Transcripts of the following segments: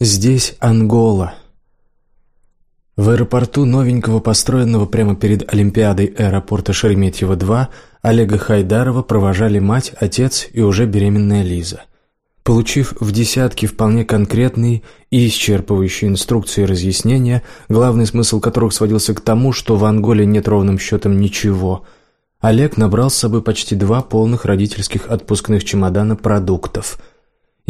Здесь Ангола. В аэропорту новенького, построенного прямо перед Олимпиадой аэропорта Шереметьево-2, Олега Хайдарова провожали мать, отец и уже беременная Лиза. Получив в десятки вполне конкретные и исчерпывающие инструкции и разъяснения, главный смысл которых сводился к тому, что в Анголе нет ровным счетом ничего, Олег набрал с собой почти два полных родительских отпускных чемодана продуктов –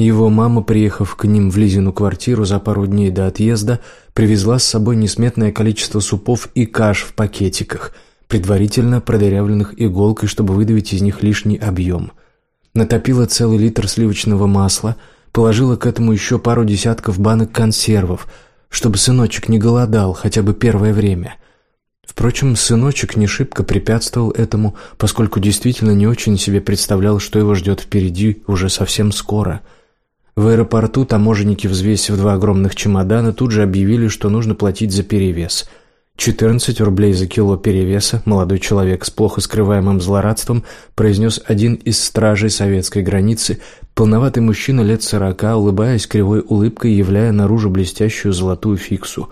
его мама, приехав к ним в Лизину квартиру за пару дней до отъезда, привезла с собой несметное количество супов и каш в пакетиках, предварительно продырявленных иголкой, чтобы выдавить из них лишний объем. Натопила целый литр сливочного масла, положила к этому еще пару десятков банок консервов, чтобы сыночек не голодал хотя бы первое время. Впрочем, сыночек не шибко препятствовал этому, поскольку действительно не очень себе представлял, что его ждет впереди уже совсем скоро – в аэропорту таможенники, взвесив два огромных чемодана, тут же объявили, что нужно платить за перевес. 14 рублей за кило перевеса молодой человек с плохо скрываемым злорадством произнес один из стражей советской границы, полноватый мужчина лет сорока, улыбаясь кривой улыбкой, являя наружу блестящую золотую фиксу.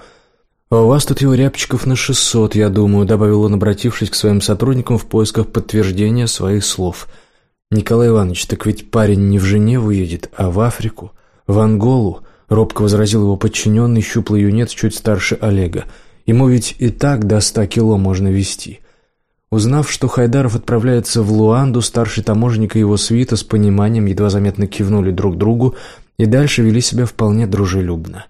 «А у вас тут его рябчиков на шестьсот, я думаю», — добавил он, обратившись к своим сотрудникам в поисках подтверждения своих слов — «Николай Иванович, так ведь парень не в Женеву едет, а в Африку, в Анголу», — робко возразил его подчиненный, щуплый юнец чуть старше Олега. «Ему ведь и так до ста кило можно везти». Узнав, что Хайдаров отправляется в Луанду, старший таможенник и его свита с пониманием едва заметно кивнули друг другу и дальше вели себя вполне дружелюбно.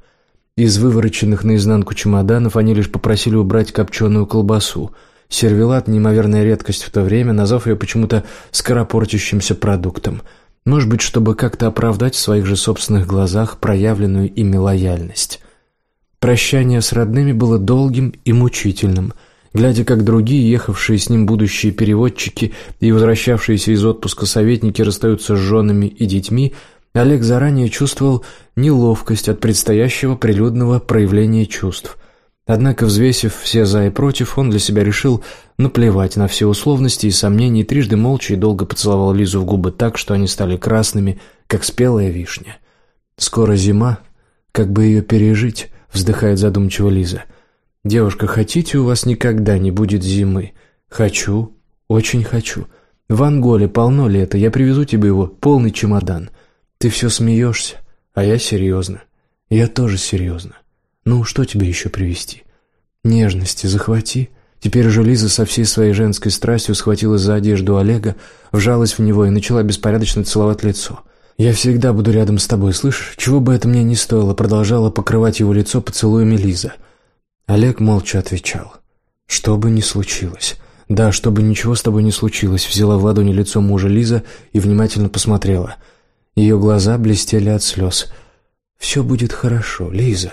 Из вывороченных наизнанку чемоданов они лишь попросили убрать копченую колбасу — Сервелат – неимоверная редкость в то время, назвав ее почему-то скоропортящимся продуктом. Может быть, чтобы как-то оправдать в своих же собственных глазах проявленную ими лояльность. Прощание с родными было долгим и мучительным. Глядя, как другие, ехавшие с ним будущие переводчики и возвращавшиеся из отпуска советники расстаются с женами и детьми, Олег заранее чувствовал неловкость от предстоящего прилюдного проявления чувств – Однако, взвесив все «за» и «против», он для себя решил наплевать на все условности и сомнения, и трижды молча и долго поцеловал Лизу в губы так, что они стали красными, как спелая вишня. «Скоро зима. Как бы ее пережить?» — вздыхает задумчиво Лиза. «Девушка, хотите, у вас никогда не будет зимы?» «Хочу. Очень хочу. В Анголе полно лета. Я привезу тебе его, полный чемодан. Ты все смеешься, а я серьезно. Я тоже серьезно. Ну, что тебе еще привезти? Нежности захвати. Теперь же Лиза со всей своей женской страстью схватилась за одежду Олега, вжалась в него и начала беспорядочно целовать лицо. «Я всегда буду рядом с тобой, слышишь? Чего бы это мне ни стоило», продолжала покрывать его лицо поцелуями Лиза. Олег молча отвечал. «Что бы ни случилось». «Да, чтобы ничего с тобой не случилось», взяла в ладони лицо мужа Лиза и внимательно посмотрела. Ее глаза блестели от слез. «Все будет хорошо, Лиза».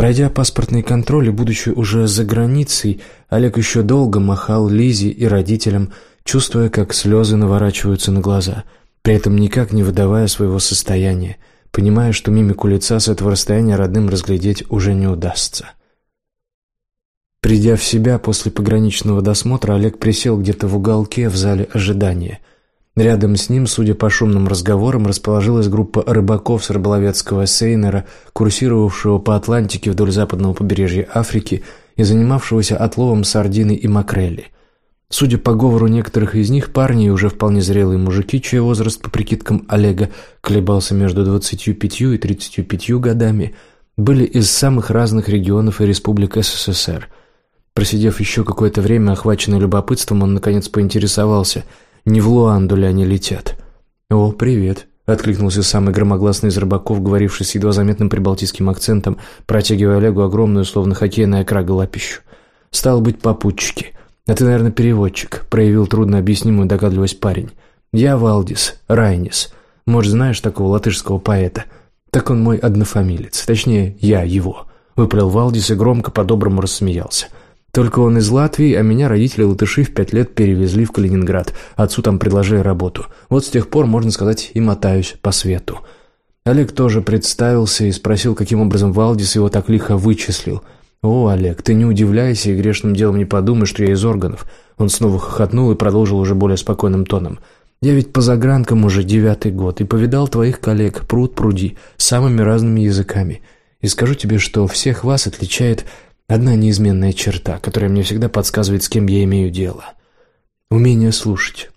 Пройдя паспортный контроль и будучи уже за границей, Олег еще долго махал Лизе и родителям, чувствуя, как слезы наворачиваются на глаза, при этом никак не выдавая своего состояния, понимая, что мимику лица с этого расстояния родным разглядеть уже не удастся. Придя в себя после пограничного досмотра, Олег присел где-то в уголке в зале ожидания – Рядом с ним, судя по шумным разговорам, расположилась группа рыбаков с рыболовецкого сейнера, курсировавшего по Атлантике вдоль западного побережья Африки и занимавшегося отловом сардины и макрели. Судя по говору некоторых из них, парни и уже вполне зрелые мужики, чей возраст, по прикидкам Олега, колебался между 25 и 35 годами, были из самых разных регионов и республик СССР. Просидев еще какое-то время, охваченный любопытством, он наконец поинтересовался – не в Луанду ли они летят? «О, привет», — откликнулся самый громогласный из рыбаков, говоривший с едва заметным прибалтийским акцентом, протягивая Олегу огромную, словно хоккейная крага, лапищу. «Стал быть, попутчики. А ты, наверное, переводчик», — проявил труднообъяснимую догадливость парень. «Я Валдис, Райнис. Может, знаешь такого латышского поэта? Так он мой однофамилец. Точнее, я его». Выпалил Валдис и громко по-доброму рассмеялся. Только он из Латвии, а меня родители латыши в пять лет перевезли в Калининград. Отцу там предложили работу. Вот с тех пор, можно сказать, и мотаюсь по свету. Олег тоже представился и спросил, каким образом Валдис его так лихо вычислил. «О, Олег, ты не удивляйся и грешным делом не подумай, что я из органов». Он снова хохотнул и продолжил уже более спокойным тоном. Я ведь по загранкам уже девятый год и повидал твоих коллег пруд пруди самыми разными языками. И скажу тебе, что всех вас отличает одна неизменная черта, которая мне всегда подсказывает, с кем я имею дело. Умение слушать.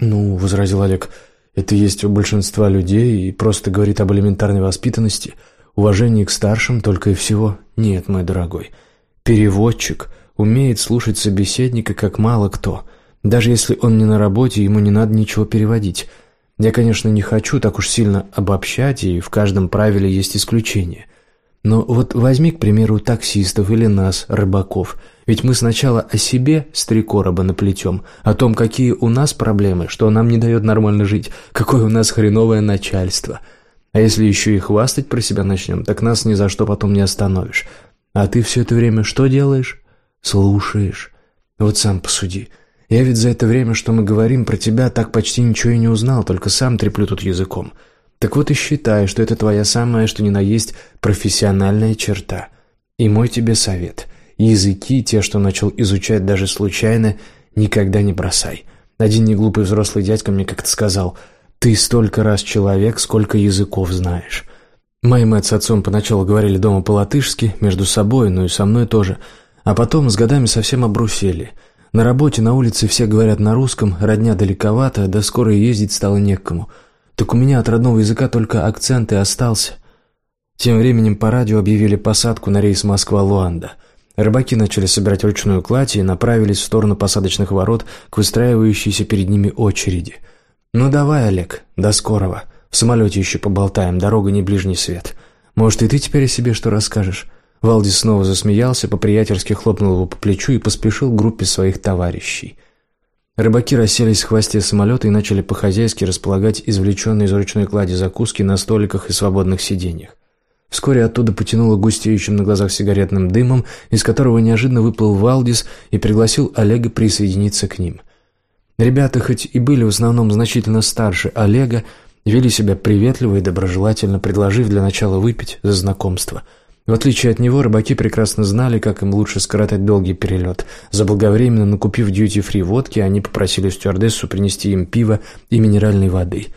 «Ну», — возразил Олег, — «это есть у большинства людей и просто говорит об элементарной воспитанности, уважении к старшим только и всего. Нет, мой дорогой, переводчик умеет слушать собеседника, как мало кто. Даже если он не на работе, ему не надо ничего переводить. Я, конечно, не хочу так уж сильно обобщать, и в каждом правиле есть исключения. Но вот возьми, к примеру, таксистов или нас, рыбаков. Ведь мы сначала о себе с три короба наплетем, о том, какие у нас проблемы, что нам не дает нормально жить, какое у нас хреновое начальство. А если еще и хвастать про себя начнем, так нас ни за что потом не остановишь. А ты все это время что делаешь? Слушаешь. Вот сам посуди. Я ведь за это время, что мы говорим про тебя, так почти ничего и не узнал, только сам треплю тут языком. Так вот и считай, что это твоя самая, что ни на есть, профессиональная черта. И мой тебе совет. Языки, те, что начал изучать даже случайно, никогда не бросай. Один неглупый взрослый дядька мне как-то сказал, «Ты столько раз человек, сколько языков знаешь». Мои мать с отцом поначалу говорили дома по-латышски, между собой, ну и со мной тоже, а потом с годами совсем обрусели. На работе, на улице все говорят на русском, родня далековато, да скоро ездить стало некому – так у меня от родного языка только акцент и остался. Тем временем по радио объявили посадку на рейс Москва-Луанда. Рыбаки начали собирать ручную кладь и направились в сторону посадочных ворот к выстраивающейся перед ними очереди. «Ну давай, Олег, до скорого. В самолете еще поболтаем, дорога не ближний свет. Может, и ты теперь о себе что расскажешь?» Валдис снова засмеялся, по-приятельски хлопнул его по плечу и поспешил к группе своих товарищей. Рыбаки расселись в хвосте самолета и начали по-хозяйски располагать извлеченные из ручной клади закуски на столиках и свободных сиденьях. Вскоре оттуда потянуло густеющим на глазах сигаретным дымом, из которого неожиданно выплыл Валдис и пригласил Олега присоединиться к ним. Ребята, хоть и были в основном значительно старше Олега, вели себя приветливо и доброжелательно, предложив для начала выпить за знакомство – в отличие от него, рыбаки прекрасно знали, как им лучше скоротать долгий перелет. Заблаговременно накупив дьюти-фри водки, они попросили стюардессу принести им пиво и минеральной воды.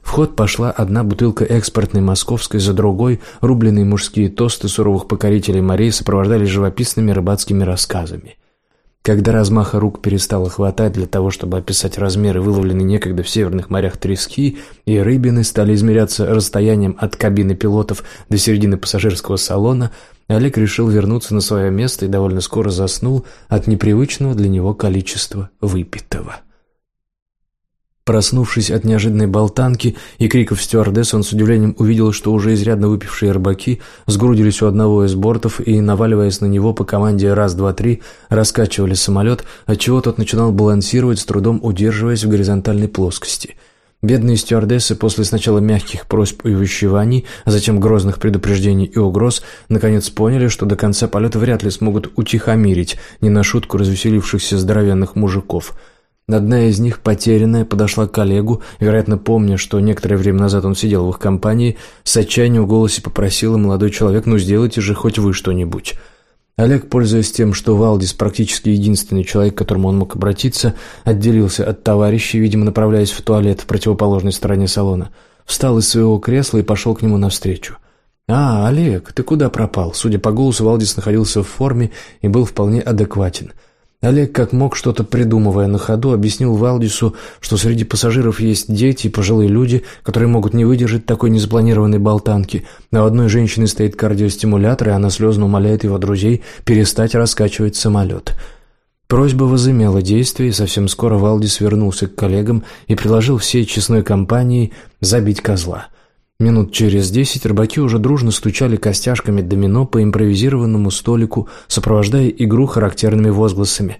В ход пошла одна бутылка экспортной московской, за другой рубленые мужские тосты суровых покорителей морей сопровождались живописными рыбацкими рассказами. Когда размаха рук перестало хватать для того, чтобы описать размеры выловленной некогда в северных морях трески, и рыбины стали измеряться расстоянием от кабины пилотов до середины пассажирского салона, Олег решил вернуться на свое место и довольно скоро заснул от непривычного для него количества выпитого. Проснувшись от неожиданной болтанки и криков стюардесс, он с удивлением увидел, что уже изрядно выпившие рыбаки сгрудились у одного из бортов и, наваливаясь на него по команде «раз, два, три», раскачивали самолет, отчего тот начинал балансировать, с трудом удерживаясь в горизонтальной плоскости. Бедные стюардессы после сначала мягких просьб и увещеваний, а затем грозных предупреждений и угроз, наконец поняли, что до конца полета вряд ли смогут утихомирить не на шутку развеселившихся здоровенных мужиков – Одна из них, потерянная, подошла к коллегу, вероятно, помня, что некоторое время назад он сидел в их компании, с отчаянием в голосе попросила молодой человек, ну сделайте же хоть вы что-нибудь. Олег, пользуясь тем, что Валдис практически единственный человек, к которому он мог обратиться, отделился от товарищей, видимо, направляясь в туалет в противоположной стороне салона, встал из своего кресла и пошел к нему навстречу. «А, Олег, ты куда пропал?» Судя по голосу, Валдис находился в форме и был вполне адекватен – Олег, как мог, что-то придумывая на ходу, объяснил Валдису, что среди пассажиров есть дети и пожилые люди, которые могут не выдержать такой незапланированной болтанки. А у одной женщины стоит кардиостимулятор, и она слезно умоляет его друзей перестать раскачивать самолет. Просьба возымела действие, и совсем скоро Валдис вернулся к коллегам и предложил всей честной компании забить козла – Минут через десять рыбаки уже дружно стучали костяшками домино по импровизированному столику, сопровождая игру характерными возгласами.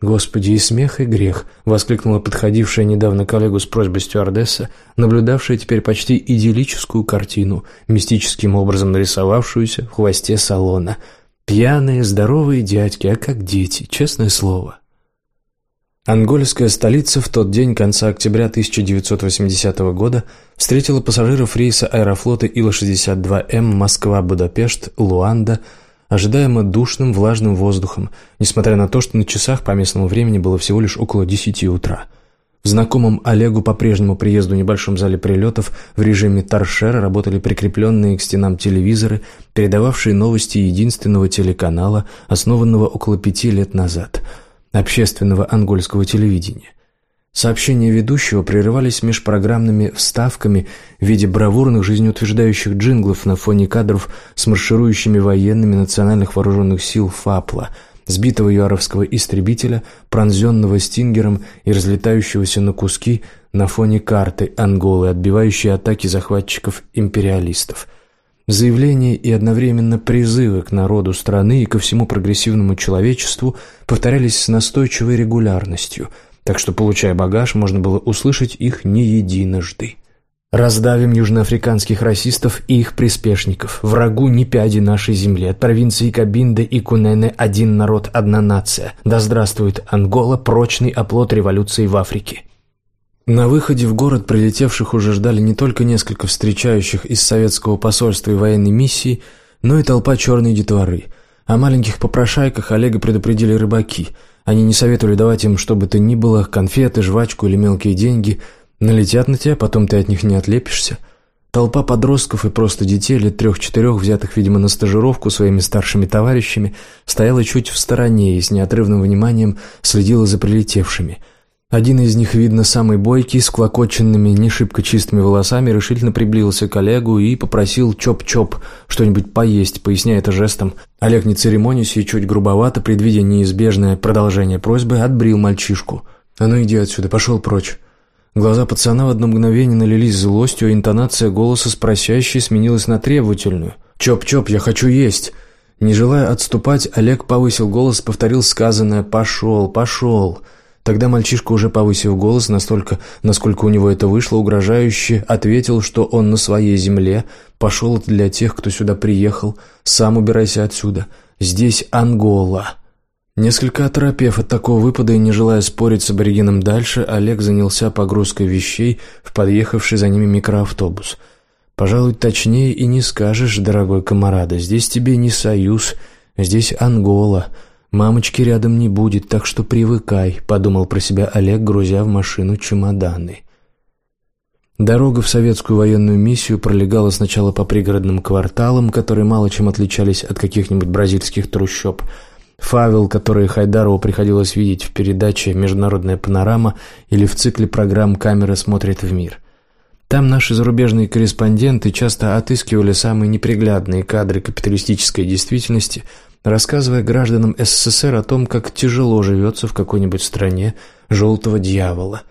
«Господи, и смех, и грех!» — воскликнула подходившая недавно коллегу с просьбой стюардесса, наблюдавшая теперь почти идиллическую картину, мистическим образом нарисовавшуюся в хвосте салона. «Пьяные, здоровые дядьки, а как дети, честное слово!» Ангольская столица в тот день конца октября 1980 года встретила пассажиров рейса аэрофлота Ил-62М Москва-Будапешт-Луанда ожидаемо душным влажным воздухом, несмотря на то, что на часах по местному времени было всего лишь около 10 утра. В знакомом Олегу по прежнему приезду в небольшом зале прилетов в режиме торшера работали прикрепленные к стенам телевизоры, передававшие новости единственного телеканала, основанного около пяти лет назад, общественного ангольского телевидения. Сообщения ведущего прерывались межпрограммными вставками в виде бравурных жизнеутверждающих джинглов на фоне кадров с марширующими военными национальных вооруженных сил ФАПЛа – сбитого юаровского истребителя, пронзенного стингером и разлетающегося на куски на фоне карты Анголы, отбивающей атаки захватчиков-империалистов. Заявления и одновременно призывы к народу страны и ко всему прогрессивному человечеству повторялись с настойчивой регулярностью, так что, получая багаж, можно было услышать их не единожды. Раздавим южноафриканских расистов и их приспешников. Врагу ни пяди нашей земли. От провинции Кабинда и Кунене один народ, одна нация. Да здравствует Ангола, прочный оплот революции в Африке. На выходе в город прилетевших уже ждали не только несколько встречающих из советского посольства и военной миссии, но и толпа черной детворы. О маленьких попрошайках Олега предупредили рыбаки. Они не советовали давать им что бы то ни было, конфеты, жвачку или мелкие деньги – Налетят на тебя, потом ты от них не отлепишься. Толпа подростков и просто детей лет трех-четырех, взятых, видимо, на стажировку своими старшими товарищами, стояла чуть в стороне и с неотрывным вниманием следила за прилетевшими. Один из них, видно, самый бойкий, с клокоченными, не шибко чистыми волосами, решительно приблизился к Олегу и попросил чоп-чоп, что-нибудь поесть, поясняя это жестом. Олег, не церемонясь и чуть грубовато, предвидя неизбежное продолжение просьбы, отбрил мальчишку. «А ну иди отсюда, пошел прочь». Глаза пацана в одно мгновение налились злостью, а интонация голоса с просящей сменилась на требовательную. «Чоп-чоп, я хочу есть!» Не желая отступать, Олег повысил голос, повторил сказанное «пошел, пошел». Тогда мальчишка, уже повысив голос настолько, насколько у него это вышло, угрожающе ответил, что он на своей земле, пошел для тех, кто сюда приехал, сам убирайся отсюда. Здесь Ангола. Несколько оторопев от такого выпада и не желая спорить с аборигеном дальше, Олег занялся погрузкой вещей в подъехавший за ними микроавтобус. «Пожалуй, точнее и не скажешь, дорогой комарада, здесь тебе не союз, здесь Ангола. Мамочки рядом не будет, так что привыкай», — подумал про себя Олег, грузя в машину чемоданы. Дорога в советскую военную миссию пролегала сначала по пригородным кварталам, которые мало чем отличались от каких-нибудь бразильских трущоб — Фавел, который Хайдарову приходилось видеть в передаче «Международная панорама» или в цикле программ «Камера смотрит в мир». Там наши зарубежные корреспонденты часто отыскивали самые неприглядные кадры капиталистической действительности, рассказывая гражданам СССР о том, как тяжело живется в какой-нибудь стране желтого дьявола.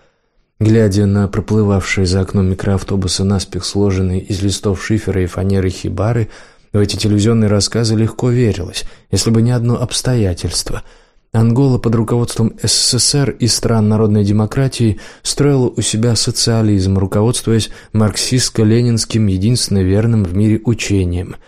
Глядя на проплывавшие за окном микроавтобуса наспех сложенные из листов шифера и фанеры хибары – в эти телевизионные рассказы легко верилось, если бы не одно обстоятельство. Ангола под руководством СССР и стран народной демократии строила у себя социализм, руководствуясь марксистско-ленинским единственно верным в мире учением –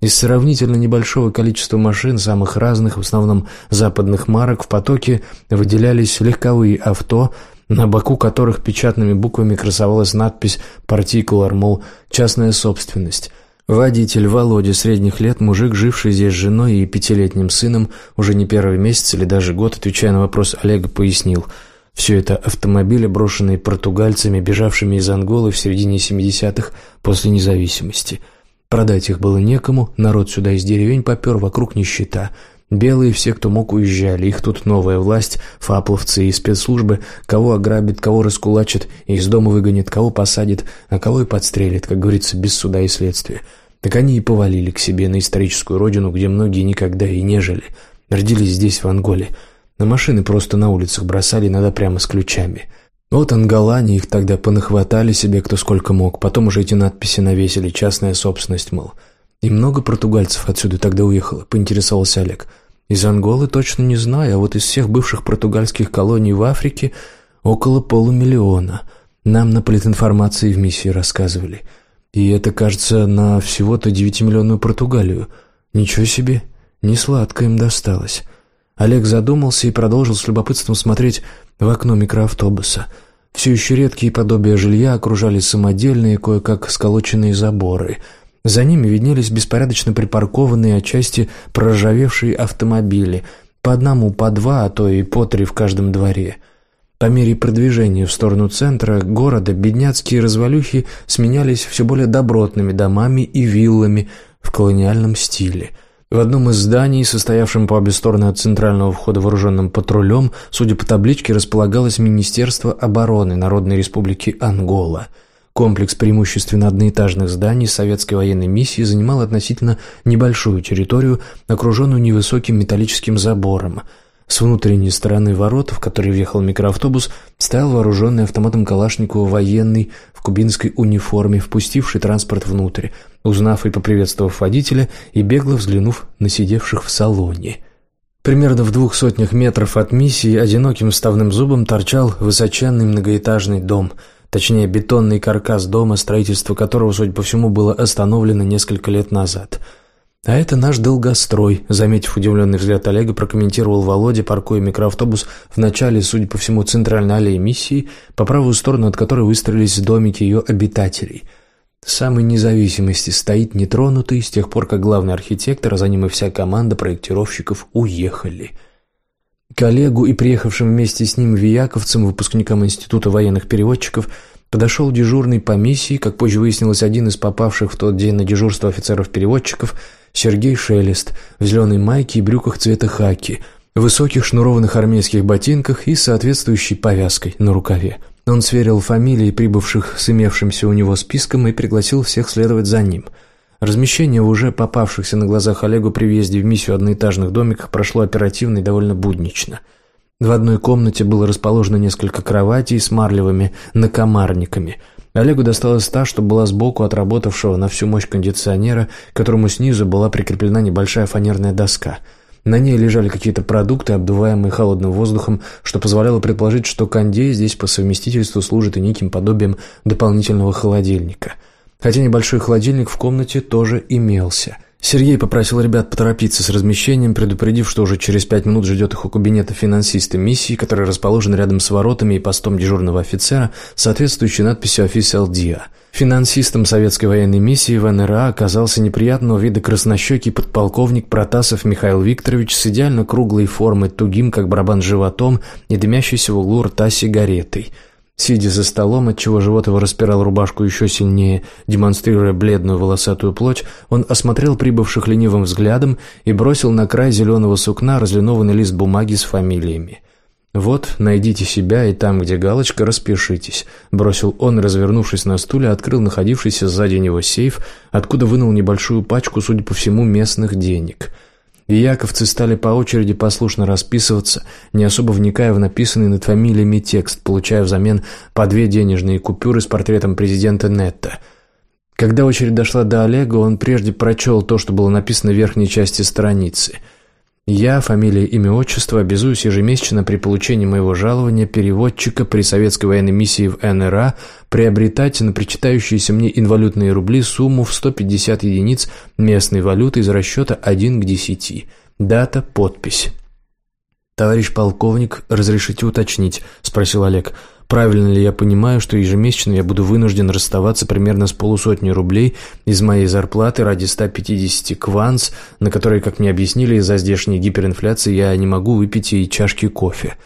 из сравнительно небольшого количества машин, самых разных, в основном западных марок, в потоке выделялись легковые авто, на боку которых печатными буквами красовалась надпись «Партикулар», мол, «частная собственность». Водитель Володя, средних лет, мужик, живший здесь с женой и пятилетним сыном, уже не первый месяц или даже год, отвечая на вопрос Олега, пояснил. Все это автомобили, брошенные португальцами, бежавшими из Анголы в середине 70-х после независимости. Продать их было некому, народ сюда из деревень попер, вокруг нищета. Белые все, кто мог, уезжали. Их тут новая власть, фапловцы и спецслужбы. Кого ограбит, кого раскулачит, из дома выгонит, кого посадит, а кого и подстрелит, как говорится, без суда и следствия. Так они и повалили к себе на историческую родину, где многие никогда и не жили. Родились здесь, в Анголе. На машины просто на улицах бросали, иногда прямо с ключами. Вот анголане их тогда понахватали себе кто сколько мог, потом уже эти надписи навесили, частная собственность, мол. «И много португальцев отсюда тогда уехало?» – поинтересовался Олег. «Из Анголы точно не знаю, а вот из всех бывших португальских колоний в Африке около полумиллиона. Нам на политинформации в миссии рассказывали. И это, кажется, на всего-то девятимиллионную Португалию. Ничего себе, не сладко им досталось». Олег задумался и продолжил с любопытством смотреть в окно микроавтобуса. Все еще редкие подобия жилья окружали самодельные, кое-как сколоченные заборы – за ними виднелись беспорядочно припаркованные отчасти проржавевшие автомобили, по одному, по два, а то и по три в каждом дворе. По мере продвижения в сторону центра города бедняцкие развалюхи сменялись все более добротными домами и виллами в колониальном стиле. В одном из зданий, состоявшем по обе стороны от центрального входа вооруженным патрулем, судя по табличке, располагалось Министерство обороны Народной Республики Ангола. Комплекс преимущественно одноэтажных зданий советской военной миссии занимал относительно небольшую территорию, окруженную невысоким металлическим забором – с внутренней стороны ворот, в которые въехал микроавтобус, стоял вооруженный автоматом Калашникова военный в кубинской униформе, впустивший транспорт внутрь, узнав и поприветствовав водителя и бегло взглянув на сидевших в салоне. Примерно в двух сотнях метров от миссии одиноким вставным зубом торчал высоченный многоэтажный дом, точнее бетонный каркас дома, строительство которого, судя по всему, было остановлено несколько лет назад – «А это наш долгострой», — заметив удивленный взгляд Олега, прокомментировал Володя, паркуя микроавтобус в начале, судя по всему, центральной аллеи миссии, по правую сторону от которой выстроились домики ее обитателей. Самой независимости стоит нетронутый с тех пор, как главный архитектор, а за ним и вся команда проектировщиков уехали. Коллегу и приехавшим вместе с ним вияковцам, выпускникам Института военных переводчиков, подошел дежурный по миссии, как позже выяснилось, один из попавших в тот день на дежурство офицеров-переводчиков – Сергей Шелест в зеленой майке и брюках цвета хаки, высоких шнурованных армейских ботинках и соответствующей повязкой на рукаве. Он сверил фамилии прибывших с имевшимся у него списком и пригласил всех следовать за ним. Размещение уже попавшихся на глазах Олегу при въезде в миссию одноэтажных домиках прошло оперативно и довольно буднично. В одной комнате было расположено несколько кроватей с марлевыми накомарниками – Олегу досталась та, что была сбоку от работавшего на всю мощь кондиционера, к которому снизу была прикреплена небольшая фанерная доска. На ней лежали какие-то продукты, обдуваемые холодным воздухом, что позволяло предположить, что кондей здесь по совместительству служит и неким подобием дополнительного холодильника. Хотя небольшой холодильник в комнате тоже имелся – Сергей попросил ребят поторопиться с размещением, предупредив, что уже через пять минут ждет их у кабинета финансиста миссии, который расположен рядом с воротами и постом дежурного офицера, соответствующей надписью «Офисиал Диа». Финансистом советской военной миссии в НРА оказался неприятного вида краснощекий подполковник Протасов Михаил Викторович с идеально круглой формой, тугим, как барабан животом и дымящейся в углу рта сигаретой – Сидя за столом, отчего живот его распирал рубашку еще сильнее, демонстрируя бледную волосатую плоть, он осмотрел прибывших ленивым взглядом и бросил на край зеленого сукна разлинованный лист бумаги с фамилиями. «Вот, найдите себя, и там, где галочка, распишитесь», — бросил он, развернувшись на стуле, открыл находившийся сзади него сейф, откуда вынул небольшую пачку, судя по всему, местных денег — и яковцы стали по очереди послушно расписываться, не особо вникая в написанный над фамилиями текст, получая взамен по две денежные купюры с портретом президента Нетта. Когда очередь дошла до Олега, он прежде прочел то, что было написано в верхней части страницы – я, фамилия, имя, отчество, обязуюсь ежемесячно при получении моего жалования переводчика при советской военной миссии в НРА приобретать на причитающиеся мне инвалютные рубли сумму в 150 единиц местной валюты из расчета 1 к 10. Дата, подпись. «Товарищ полковник, разрешите уточнить?» – спросил Олег – Правильно ли я понимаю, что ежемесячно я буду вынужден расставаться примерно с полусотней рублей из моей зарплаты ради 150 кванс, на которые, как мне объяснили, из-за здешней гиперинфляции я не могу выпить и чашки кофе?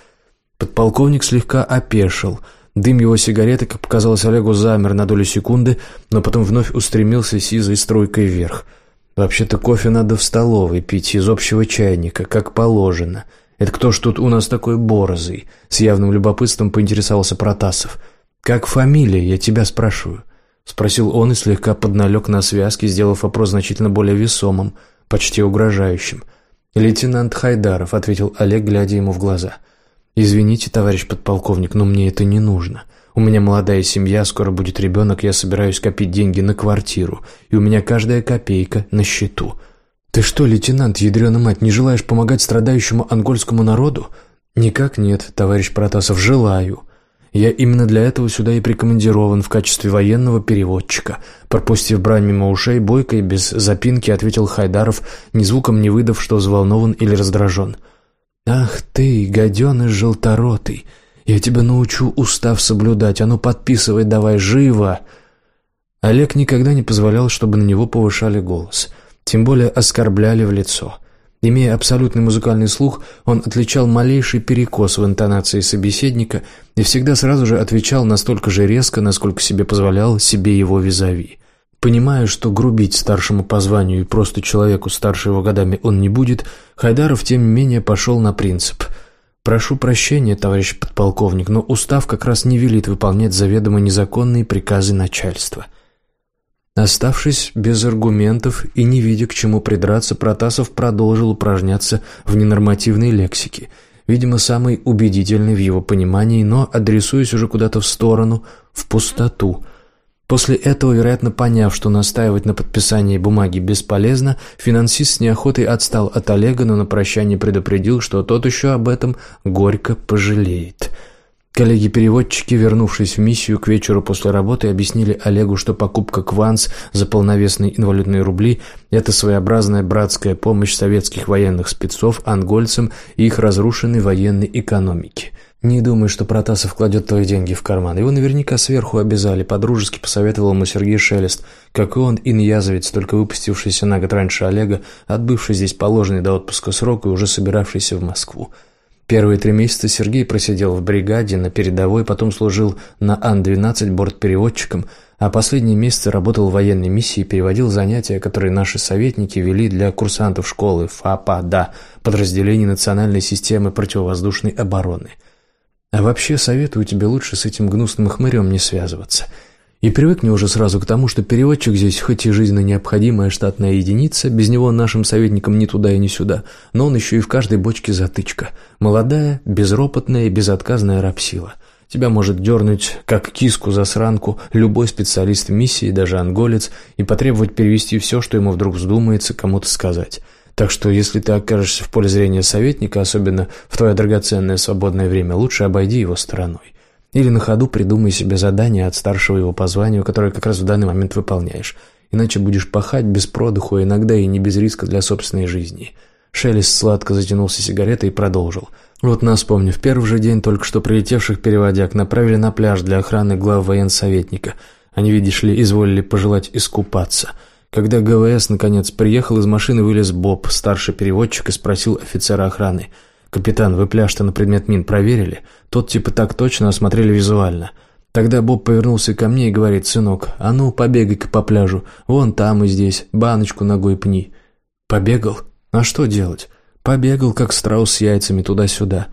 Подполковник слегка опешил. Дым его сигареты, как показалось Олегу, замер на долю секунды, но потом вновь устремился сизой стройкой вверх. «Вообще-то кофе надо в столовой пить из общего чайника, как положено». «Это кто ж тут у нас такой борзый?» С явным любопытством поинтересовался Протасов. «Как фамилия, я тебя спрашиваю?» Спросил он и слегка подналег на связке, сделав вопрос значительно более весомым, почти угрожающим. «Лейтенант Хайдаров», — ответил Олег, глядя ему в глаза. «Извините, товарищ подполковник, но мне это не нужно. У меня молодая семья, скоро будет ребенок, я собираюсь копить деньги на квартиру, и у меня каждая копейка на счету. «Ты что, лейтенант, ядрёна мать, не желаешь помогать страдающему ангольскому народу?» «Никак нет, товарищ Протасов, желаю. Я именно для этого сюда и прикомандирован в качестве военного переводчика». Пропустив брань мимо ушей, бойко и без запинки ответил Хайдаров, ни звуком не выдав, что взволнован или раздражен. «Ах ты, гаденыш желторотый! Я тебя научу устав соблюдать, а ну подписывай давай, живо!» Олег никогда не позволял, чтобы на него повышали голос – тем более оскорбляли в лицо. Имея абсолютный музыкальный слух, он отличал малейший перекос в интонации собеседника и всегда сразу же отвечал настолько же резко, насколько себе позволял себе его визави. Понимая, что грубить старшему по званию и просто человеку старше его годами он не будет, Хайдаров тем не менее пошел на принцип «Прошу прощения, товарищ подполковник, но устав как раз не велит выполнять заведомо незаконные приказы начальства». Оставшись без аргументов и не видя к чему придраться, Протасов продолжил упражняться в ненормативной лексике, видимо, самой убедительной в его понимании, но адресуясь уже куда-то в сторону, в пустоту. После этого, вероятно, поняв, что настаивать на подписании бумаги бесполезно, финансист с неохотой отстал от Олега, но на прощание предупредил, что тот еще об этом горько пожалеет – Коллеги-переводчики, вернувшись в миссию к вечеру после работы, объяснили Олегу, что покупка «Кванс» за полновесные инвалидные рубли – это своеобразная братская помощь советских военных спецов ангольцам и их разрушенной военной экономике. «Не думай, что Протасов кладет твои деньги в карман. Его наверняка сверху обязали», – подружески посоветовал ему Сергей Шелест, как и он, иньязовец, только выпустившийся на год раньше Олега, отбывший здесь положенный до отпуска срок и уже собиравшийся в Москву. Первые три месяца Сергей просидел в бригаде на передовой, потом служил на Ан-12 бортпереводчиком, а последние месяцы работал в военной миссии и переводил занятия, которые наши советники вели для курсантов школы ФАПА-ДА, подразделений национальной системы противовоздушной обороны. А вообще советую тебе лучше с этим гнусным хмырем не связываться – и привыкни уже сразу к тому, что переводчик здесь хоть и жизненно необходимая штатная единица, без него нашим советникам ни туда и ни сюда, но он еще и в каждой бочке затычка. Молодая, безропотная и безотказная рабсила. Тебя может дернуть, как киску-засранку, любой специалист миссии, даже анголец, и потребовать перевести все, что ему вдруг вздумается кому-то сказать. Так что, если ты окажешься в поле зрения советника, особенно в твое драгоценное свободное время, лучше обойди его стороной. Или на ходу придумай себе задание от старшего его по званию, которое как раз в данный момент выполняешь. Иначе будешь пахать без продыху, а иногда и не без риска для собственной жизни. Шелест сладко затянулся сигаретой и продолжил. Вот нас, помню, в первый же день только что прилетевших переводяк направили на пляж для охраны глав военсоветника. Они, видишь ли, изволили пожелать искупаться. Когда ГВС наконец приехал, из машины вылез Боб, старший переводчик, и спросил офицера охраны – «Капитан, вы пляж-то на предмет мин проверили?» Тот типа так точно осмотрели визуально. Тогда Боб повернулся ко мне и говорит, «Сынок, а ну побегай-ка по пляжу, вон там и здесь, баночку ногой пни». «Побегал? А что делать?» «Побегал, как страус с яйцами туда-сюда».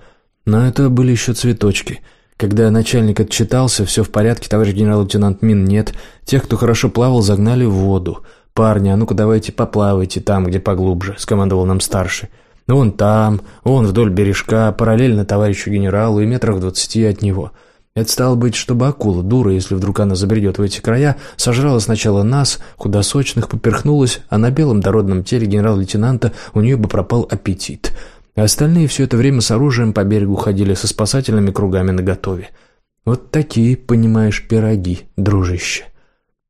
Но это были еще цветочки. Когда начальник отчитался, все в порядке, товарищ генерал-лейтенант Мин нет. Тех, кто хорошо плавал, загнали в воду. «Парни, а ну-ка давайте поплавайте там, где поглубже», — скомандовал нам старший. Он там, он вдоль бережка, параллельно товарищу генералу и метрах двадцати от него. Это стало быть, чтобы акула, дура, если вдруг она забредет в эти края, сожрала сначала нас, худосочных, поперхнулась, а на белом дородном теле генерал-лейтенанта у нее бы пропал аппетит. А остальные все это время с оружием по берегу ходили со спасательными кругами наготове. Вот такие, понимаешь, пироги, дружище.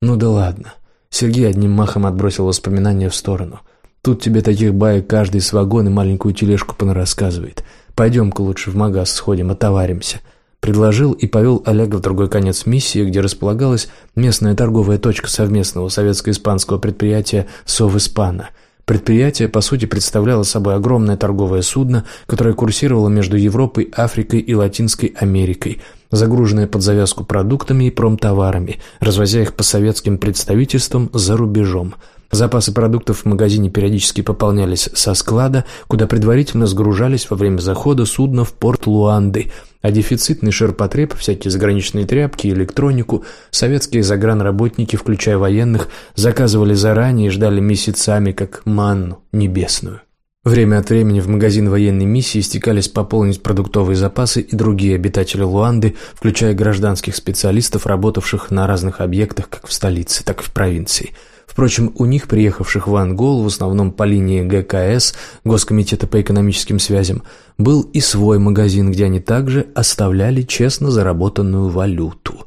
Ну да ладно. Сергей одним махом отбросил воспоминания в сторону – Тут тебе таких баек каждый с и маленькую тележку понарассказывает. Пойдем-ка лучше в магаз сходим, отоваримся». Предложил и повел Олега в другой конец миссии, где располагалась местная торговая точка совместного советско-испанского предприятия «Совиспана». Предприятие, по сути, представляло собой огромное торговое судно, которое курсировало между Европой, Африкой и Латинской Америкой, загруженное под завязку продуктами и промтоварами, развозя их по советским представительствам за рубежом – Запасы продуктов в магазине периодически пополнялись со склада, куда предварительно сгружались во время захода судна в порт Луанды, а дефицитный ширпотреб, всякие заграничные тряпки, электронику, советские загранработники, включая военных, заказывали заранее и ждали месяцами, как манну небесную. Время от времени в магазин военной миссии стекались пополнить продуктовые запасы и другие обитатели Луанды, включая гражданских специалистов, работавших на разных объектах как в столице, так и в провинции – Впрочем, у них, приехавших в Ангол, в основном по линии ГКС, Госкомитета по экономическим связям, был и свой магазин, где они также оставляли честно заработанную валюту.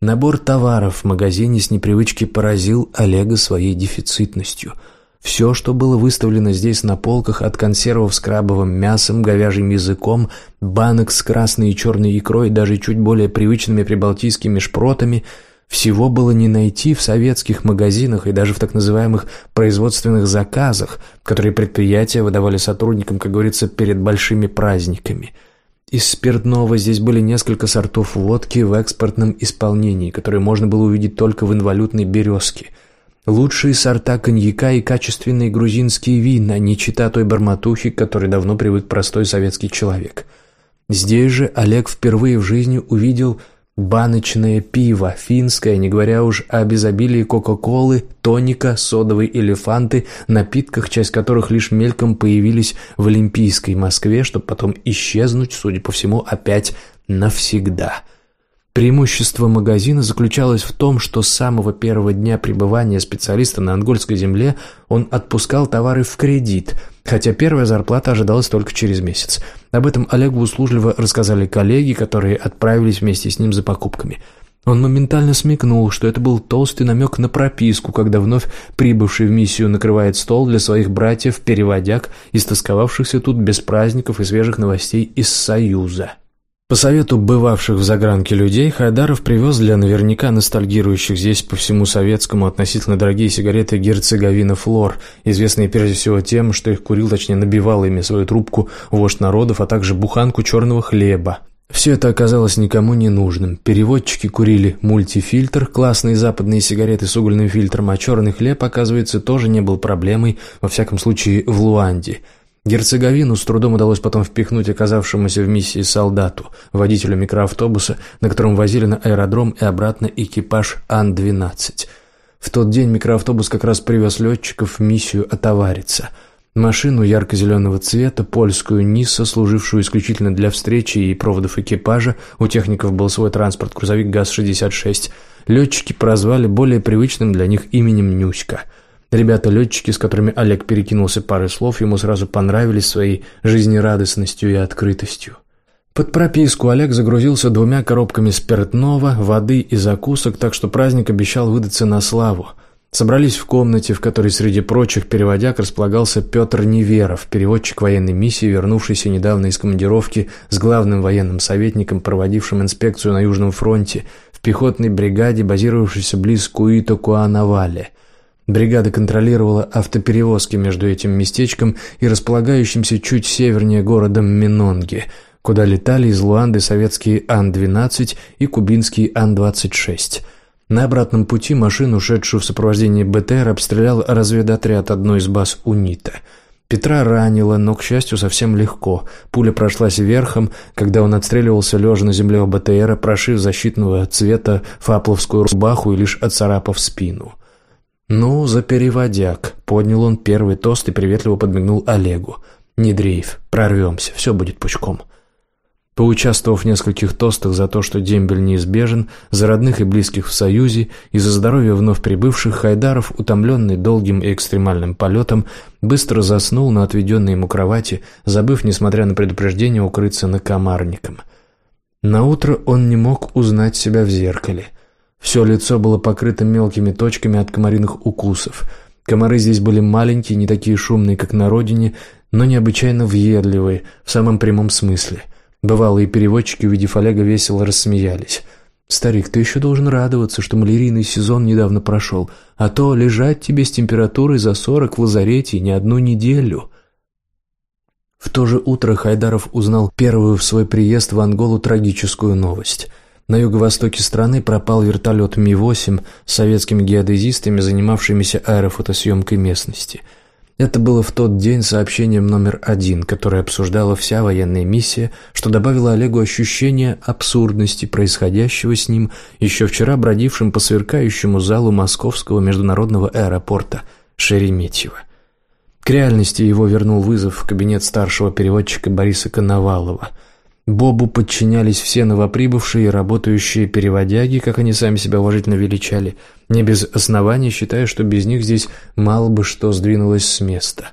Набор товаров в магазине с непривычки поразил Олега своей дефицитностью. Все, что было выставлено здесь на полках, от консервов с крабовым мясом, говяжьим языком, банок с красной и черной икрой, даже чуть более привычными прибалтийскими шпротами – Всего было не найти в советских магазинах и даже в так называемых производственных заказах, которые предприятия выдавали сотрудникам, как говорится, перед большими праздниками. Из спиртного здесь были несколько сортов водки в экспортном исполнении, которые можно было увидеть только в инвалютной «Березке». Лучшие сорта коньяка и качественные грузинские вина, не чита той барматухи, к которой давно привык простой советский человек. Здесь же Олег впервые в жизни увидел Баночное пиво, финское, не говоря уж о изобилии кока-колы, тоника, содовой элефанты, напитках, часть которых лишь мельком появились в Олимпийской Москве, чтобы потом исчезнуть, судя по всему, опять навсегда. Преимущество магазина заключалось в том, что с самого первого дня пребывания специалиста на ангольской земле он отпускал товары в кредит, хотя первая зарплата ожидалась только через месяц. Об этом Олегу услужливо рассказали коллеги, которые отправились вместе с ним за покупками. Он моментально смекнул, что это был толстый намек на прописку, когда вновь прибывший в миссию накрывает стол для своих братьев-переводяг, истосковавшихся тут без праздников и свежих новостей из Союза. По совету бывавших в загранке людей, Хайдаров привез для наверняка ностальгирующих здесь по всему советскому относительно дорогие сигареты «Герцеговина Флор», известные прежде всего тем, что их курил, точнее набивал ими свою трубку вождь народов, а также буханку черного хлеба. Все это оказалось никому не нужным. Переводчики курили мультифильтр, классные западные сигареты с угольным фильтром, а черный хлеб, оказывается, тоже не был проблемой, во всяком случае, в Луанде – Герцеговину с трудом удалось потом впихнуть оказавшемуся в миссии солдату, водителю микроавтобуса, на котором возили на аэродром и обратно экипаж Ан-12. В тот день микроавтобус как раз привез летчиков в миссию отовариться. Машину ярко-зеленого цвета, польскую Нисса, служившую исключительно для встречи и проводов экипажа, у техников был свой транспорт, грузовик ГАЗ-66, летчики прозвали более привычным для них именем Нюська – Ребята-летчики, с которыми Олег перекинулся парой слов, ему сразу понравились своей жизнерадостностью и открытостью. Под прописку Олег загрузился двумя коробками спиртного, воды и закусок, так что праздник обещал выдаться на славу. Собрались в комнате, в которой среди прочих переводяк располагался Петр Неверов, переводчик военной миссии, вернувшийся недавно из командировки с главным военным советником, проводившим инспекцию на Южном фронте, в пехотной бригаде, базировавшейся близ Куито-Куанавале – Бригада контролировала автоперевозки между этим местечком и располагающимся чуть севернее городом Минонги, куда летали из Луанды советские Ан-12 и кубинские Ан-26. На обратном пути машину, шедшую в сопровождении БТР, обстрелял разведотряд одной из баз УНИТа. Петра ранило, но, к счастью, совсем легко. Пуля прошлась верхом, когда он отстреливался лежа на земле у БТРа, прошив защитного цвета фапловскую рубаху и лишь отцарапав спину. «Ну, за переводяк», — поднял он первый тост и приветливо подмигнул Олегу. «Не дрейф, прорвемся, все будет пучком». Поучаствовав в нескольких тостах за то, что дембель неизбежен, за родных и близких в Союзе и за здоровье вновь прибывших, Хайдаров, утомленный долгим и экстремальным полетом, быстро заснул на отведенной ему кровати, забыв, несмотря на предупреждение, укрыться накомарником. Наутро он не мог узнать себя в зеркале — все лицо было покрыто мелкими точками от комариных укусов. Комары здесь были маленькие, не такие шумные, как на родине, но необычайно въедливые, в самом прямом смысле. Бывалые переводчики, увидев Олега, весело рассмеялись. «Старик, ты еще должен радоваться, что малярийный сезон недавно прошел, а то лежать тебе с температурой за сорок в лазарете не одну неделю». В то же утро Хайдаров узнал первую в свой приезд в Анголу трагическую новость – на юго-востоке страны пропал вертолет Ми-8 с советскими геодезистами, занимавшимися аэрофотосъемкой местности. Это было в тот день сообщением номер один, которое обсуждала вся военная миссия, что добавило Олегу ощущение абсурдности происходящего с ним, еще вчера бродившим по сверкающему залу московского международного аэропорта Шереметьево. К реальности его вернул вызов в кабинет старшего переводчика Бориса Коновалова – Бобу подчинялись все новоприбывшие и работающие переводяги, как они сами себя уважительно величали, не без основания считая, что без них здесь мало бы что сдвинулось с места.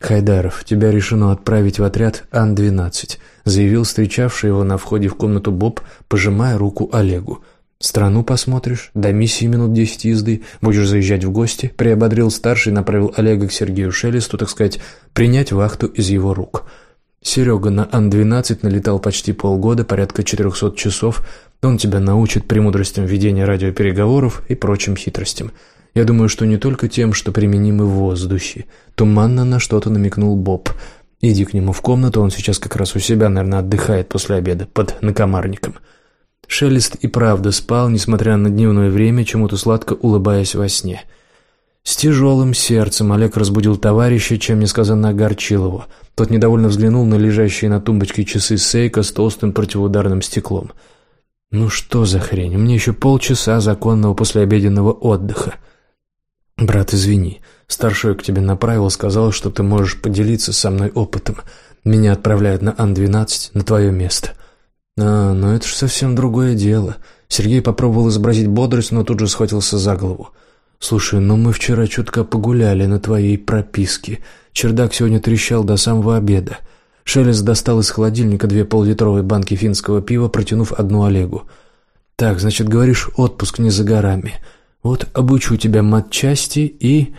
«Хайдаров, тебя решено отправить в отряд Ан-12», заявил встречавший его на входе в комнату Боб, пожимая руку Олегу. «Страну посмотришь, до миссии минут десять езды, будешь заезжать в гости», приободрил старший, направил Олега к Сергею Шелесту, так сказать, принять вахту из его рук – Серега на Ан-12 налетал почти полгода, порядка 400 часов, Он тебя научит премудростям ведения радиопереговоров и прочим хитростям. Я думаю, что не только тем, что применимы в воздухе. Туманно на что-то намекнул Боб. Иди к нему в комнату, он сейчас как раз у себя, наверное, отдыхает после обеда под накомарником. Шелест и правда спал, несмотря на дневное время, чему-то сладко улыбаясь во сне. С тяжелым сердцем Олег разбудил товарища, чем несказанно огорчил его. Тот недовольно взглянул на лежащие на тумбочке часы Сейка с толстым противоударным стеклом. «Ну что за хрень? Мне еще полчаса законного послеобеденного отдыха». «Брат, извини. Старшой к тебе направил, сказал, что ты можешь поделиться со мной опытом. Меня отправляют на Ан-12, на твое место». «А, ну это же совсем другое дело». Сергей попробовал изобразить бодрость, но тут же схватился за голову. «Слушай, ну мы вчера чутка погуляли на твоей прописке. Чердак сегодня трещал до самого обеда. Шелест достал из холодильника две поллитровые банки финского пива, протянув одну Олегу. «Так, значит, говоришь, отпуск не за горами. Вот обучу тебя матчасти и...»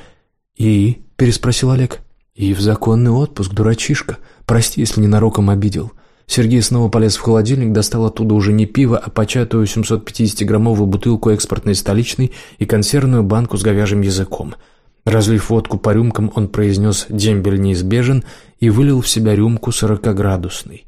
«И?» – переспросил Олег. «И в законный отпуск, дурачишка. Прости, если ненароком обидел». Сергей снова полез в холодильник, достал оттуда уже не пиво, а початую 750-граммовую бутылку экспортной столичной и консервную банку с говяжьим языком – Разлив водку по рюмкам, он произнес «дембель неизбежен» и вылил в себя рюмку сорокоградусный.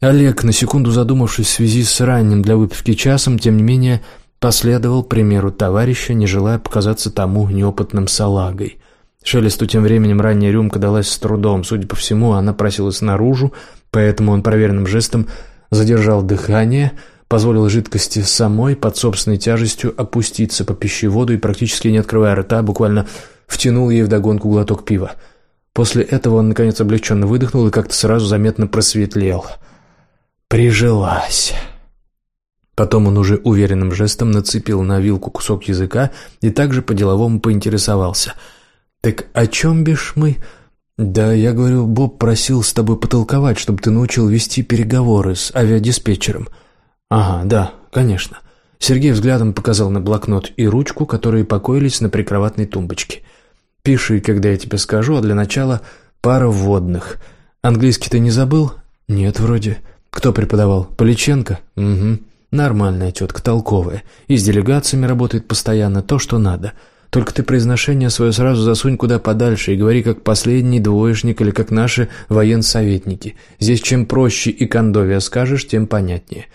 Олег, на секунду задумавшись в связи с ранним для выпивки часом, тем не менее, последовал примеру товарища, не желая показаться тому неопытным салагой. Шелесту тем временем ранняя рюмка далась с трудом. Судя по всему, она просилась наружу, поэтому он проверенным жестом задержал дыхание – позволил жидкости самой под собственной тяжестью опуститься по пищеводу и практически не открывая рта, буквально втянул ей вдогонку глоток пива. После этого он, наконец, облегченно выдохнул и как-то сразу заметно просветлел. «Прижилась». Потом он уже уверенным жестом нацепил на вилку кусок языка и также по-деловому поинтересовался. «Так о чем бишь мы?» «Да, я говорю, Боб просил с тобой потолковать, чтобы ты научил вести переговоры с авиадиспетчером». «Ага, да, конечно». Сергей взглядом показал на блокнот и ручку, которые покоились на прикроватной тумбочке. «Пиши, когда я тебе скажу, а для начала пара вводных. Английский ты не забыл?» «Нет, вроде». «Кто преподавал? Поличенко?» «Угу. Нормальная тетка, толковая. И с делегациями работает постоянно, то, что надо. Только ты произношение свое сразу засунь куда подальше и говори как последний двоечник или как наши военсоветники. Здесь чем проще и кондовия скажешь, тем понятнее».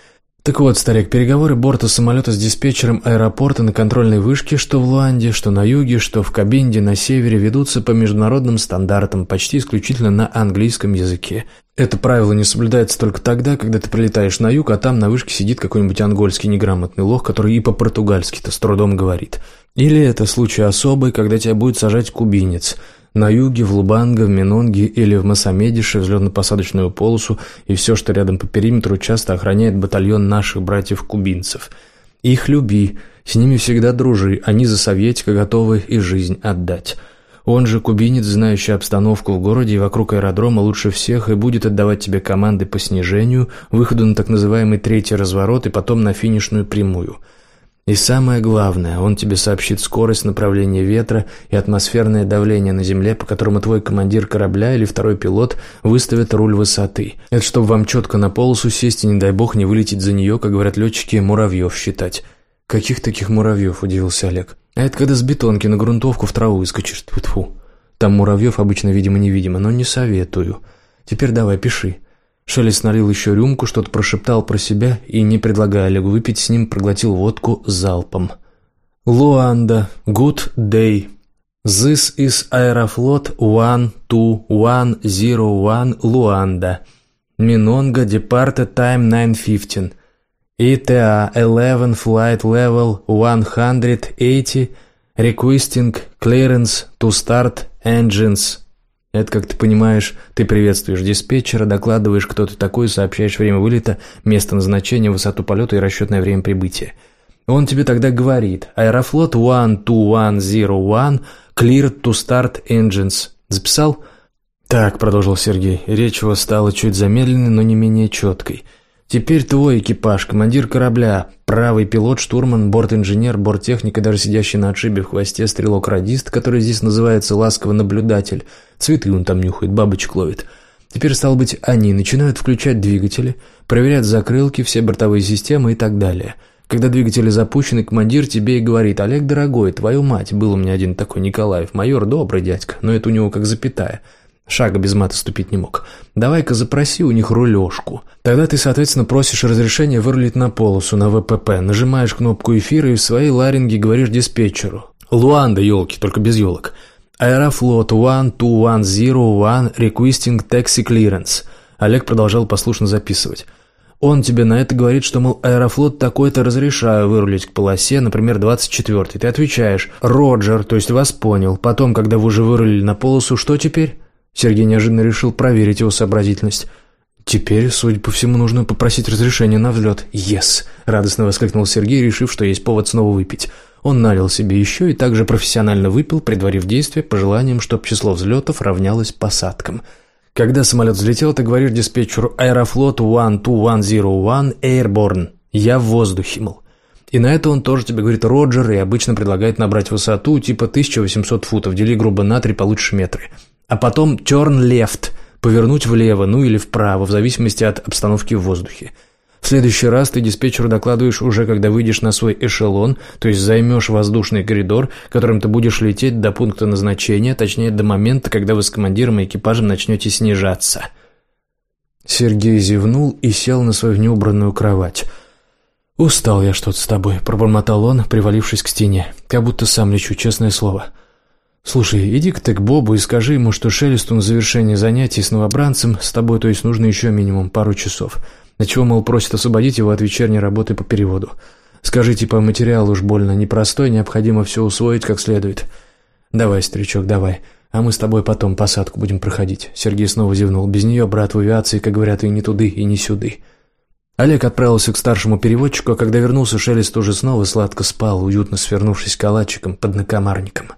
Так вот, старик, переговоры борта самолета с диспетчером аэропорта на контрольной вышке, что в Луанде, что на юге, что в Кабинде на севере, ведутся по международным стандартам, почти исключительно на английском языке. Это правило не соблюдается только тогда, когда ты прилетаешь на юг, а там на вышке сидит какой-нибудь ангольский неграмотный лох, который и по-португальски-то с трудом говорит. Или это случай особый, когда тебя будет сажать кубинец – на юге, в Лубанго, в Минонге или в Масамедише взлетно-посадочную полосу и все, что рядом по периметру, часто охраняет батальон наших братьев-кубинцев. Их люби, с ними всегда дружи, они за советика готовы и жизнь отдать. Он же кубинец, знающий обстановку в городе и вокруг аэродрома лучше всех и будет отдавать тебе команды по снижению, выходу на так называемый третий разворот и потом на финишную прямую – и самое главное, он тебе сообщит скорость, направление ветра и атмосферное давление на Земле, по которому твой командир корабля или второй пилот выставит руль высоты. Это чтобы вам четко на полосу сесть и, не дай бог, не вылететь за нее, как говорят летчики, муравьев считать. «Каких таких муравьев?» – удивился Олег. «А это когда с бетонки на грунтовку в траву выскочишь. Тьфу. Там муравьев обычно видимо-невидимо, но не советую. Теперь давай, пиши». Шелест налил еще рюмку, что-то прошептал про себя и, не предлагая Олегу выпить с ним, проглотил водку залпом. «Луанда. Good day. This is Aeroflot 12-101 Luanda. Minonga departed time 9.15. ETA 11 flight level 180 requesting clearance to start engines». Это, как ты понимаешь, ты приветствуешь диспетчера, докладываешь, кто ты такой, сообщаешь время вылета, место назначения, высоту полета и расчетное время прибытия. Он тебе тогда говорит «Аэрофлот 12101, cleared to start engines». Записал? «Так», — продолжил Сергей, речь его стала чуть замедленной, но не менее четкой — Теперь твой экипаж, командир корабля, правый пилот, штурман, борт-инженер, борттехник и даже сидящий на отшибе в хвосте стрелок-радист, который здесь называется ласково наблюдатель. Цветы он там нюхает, бабочек ловит. Теперь, стало быть, они начинают включать двигатели, проверять закрылки, все бортовые системы и так далее. Когда двигатели запущены, командир тебе и говорит, «Олег, дорогой, твою мать, был у меня один такой Николаев, майор, добрый дядька, но это у него как запятая». Шага без мата ступить не мог. «Давай-ка запроси у них рулежку». Тогда ты, соответственно, просишь разрешения вырулить на полосу, на ВПП, нажимаешь кнопку эфира и в своей ларинге говоришь диспетчеру. «Луанда, елки, только без елок». «Аэрофлот 1210 Requesting Taxi Clearance». Олег продолжал послушно записывать. Он тебе на это говорит, что, мол, аэрофлот такой-то разрешаю вырулить к полосе, например, 24-й. Ты отвечаешь «Роджер», то есть вас понял. Потом, когда вы уже вырулили на полосу, что теперь? Сергей неожиданно решил проверить его сообразительность. «Теперь, судя по всему, нужно попросить разрешения на взлет». «Ес!» – радостно воскликнул Сергей, решив, что есть повод снова выпить. Он налил себе еще и также профессионально выпил, предварив действие пожеланием, чтобы число взлетов равнялось посадкам. Когда самолет взлетел, ты говоришь диспетчеру «Аэрофлот 12101 Airborne». «Я в воздухе, мол». И на это он тоже тебе говорит «Роджер» и обычно предлагает набрать высоту типа 1800 футов, дели грубо на 3, получишь метры. А потом «Turn left», повернуть влево, ну или вправо, в зависимости от обстановки в воздухе. В следующий раз ты диспетчеру докладываешь уже, когда выйдешь на свой эшелон, то есть займешь воздушный коридор, которым ты будешь лететь до пункта назначения, точнее до момента, когда вы с командиром и экипажем начнете снижаться. Сергей зевнул и сел на свою неубранную кровать. «Устал я что-то с тобой», — пробормотал он, привалившись к стене. «Как будто сам лечу, честное слово». «Слушай, иди-ка ты к Бобу и скажи ему, что Шелесту на завершение занятий с новобранцем с тобой, то есть нужно еще минимум пару часов. На чего, мол, просит освободить его от вечерней работы по переводу. Скажи, типа, материал уж больно непростой, необходимо все усвоить как следует. Давай, старичок, давай. А мы с тобой потом посадку будем проходить. Сергей снова зевнул. Без нее, брат, в авиации, как говорят, и не туды, и не сюды. Олег отправился к старшему переводчику, а когда вернулся, Шелест уже снова сладко спал, уютно свернувшись калачиком под накомарником.